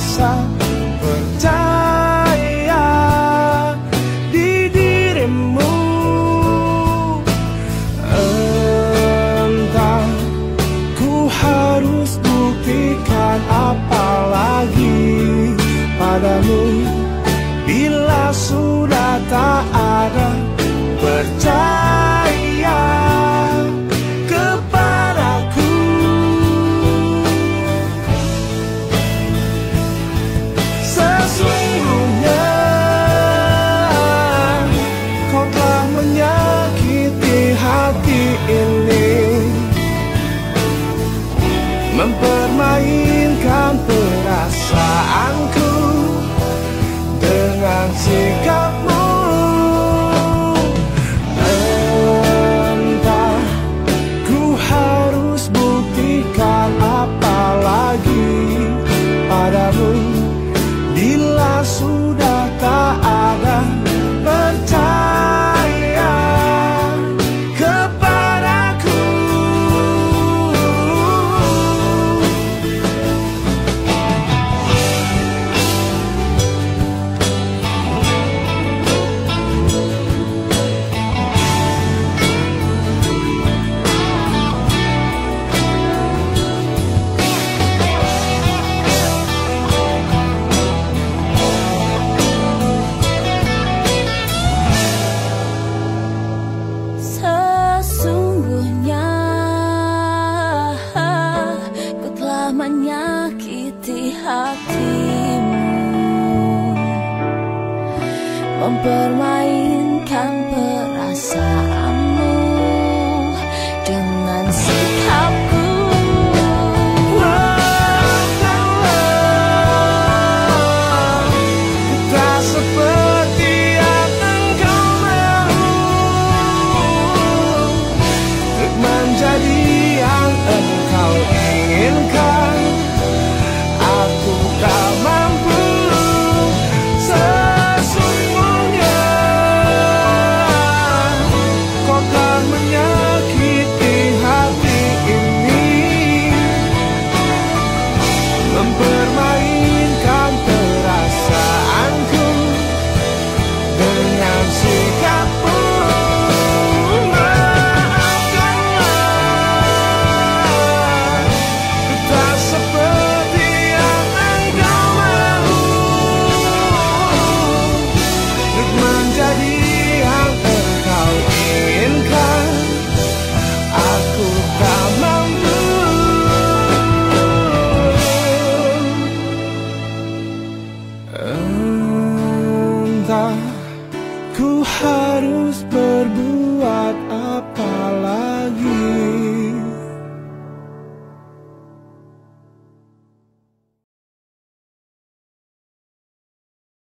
ada rasa percaya di dirimu. Entah ku harus buktikan apa lagi padamu Mempermainkan perasaanku menyakiti hatimu Mempermainkan perasaanmu Dengan sikap Ku harus berbuat